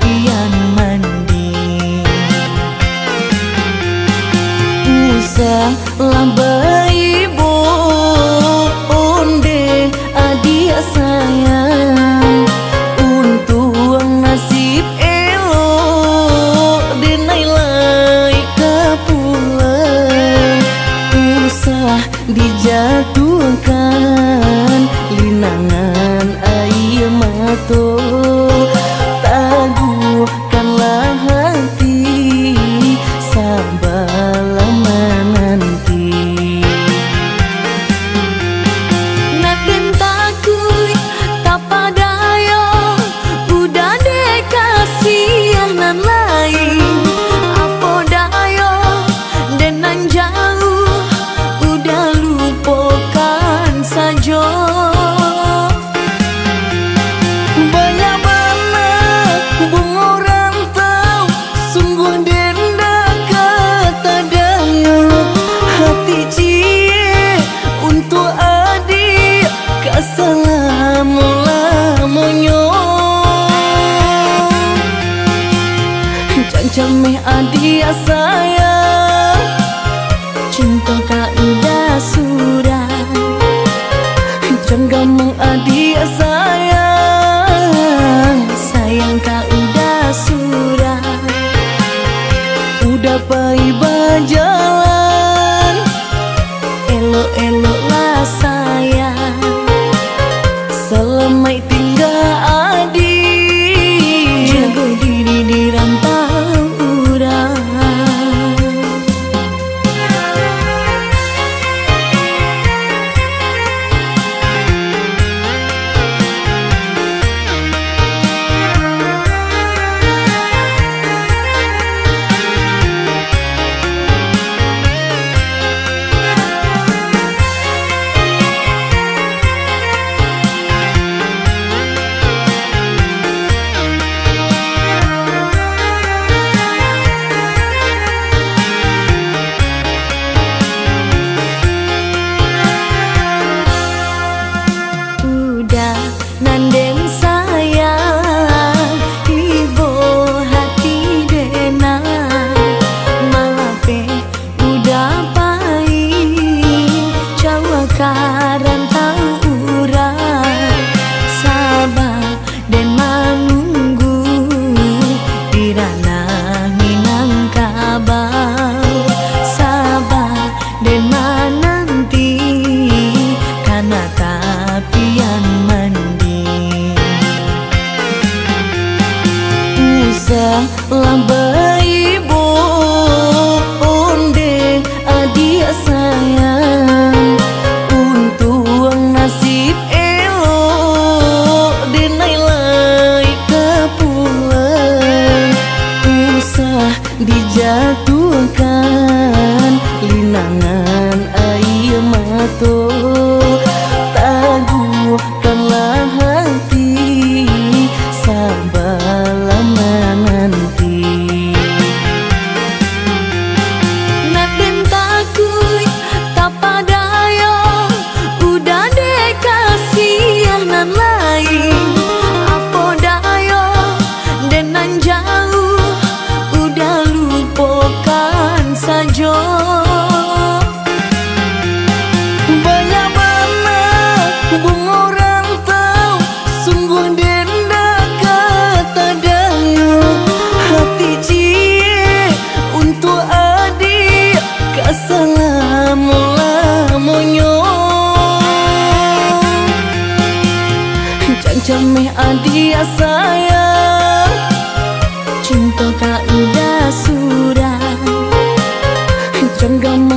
pian mandi. Musa lambai bo onde adia sayang. Untung nasib elo denai lai kapulang Usah dijatuhkan linangan air mata. Jancameh adia saya. Cintakan pernah dijatuhkan linangan air mata. Banyak mana bung orang tahu Sungguh denda kata dayu Hati cie untuk adik Kasalamu-lamunyo Jancamih adik sayang Cinta kaidah sudah. gum gum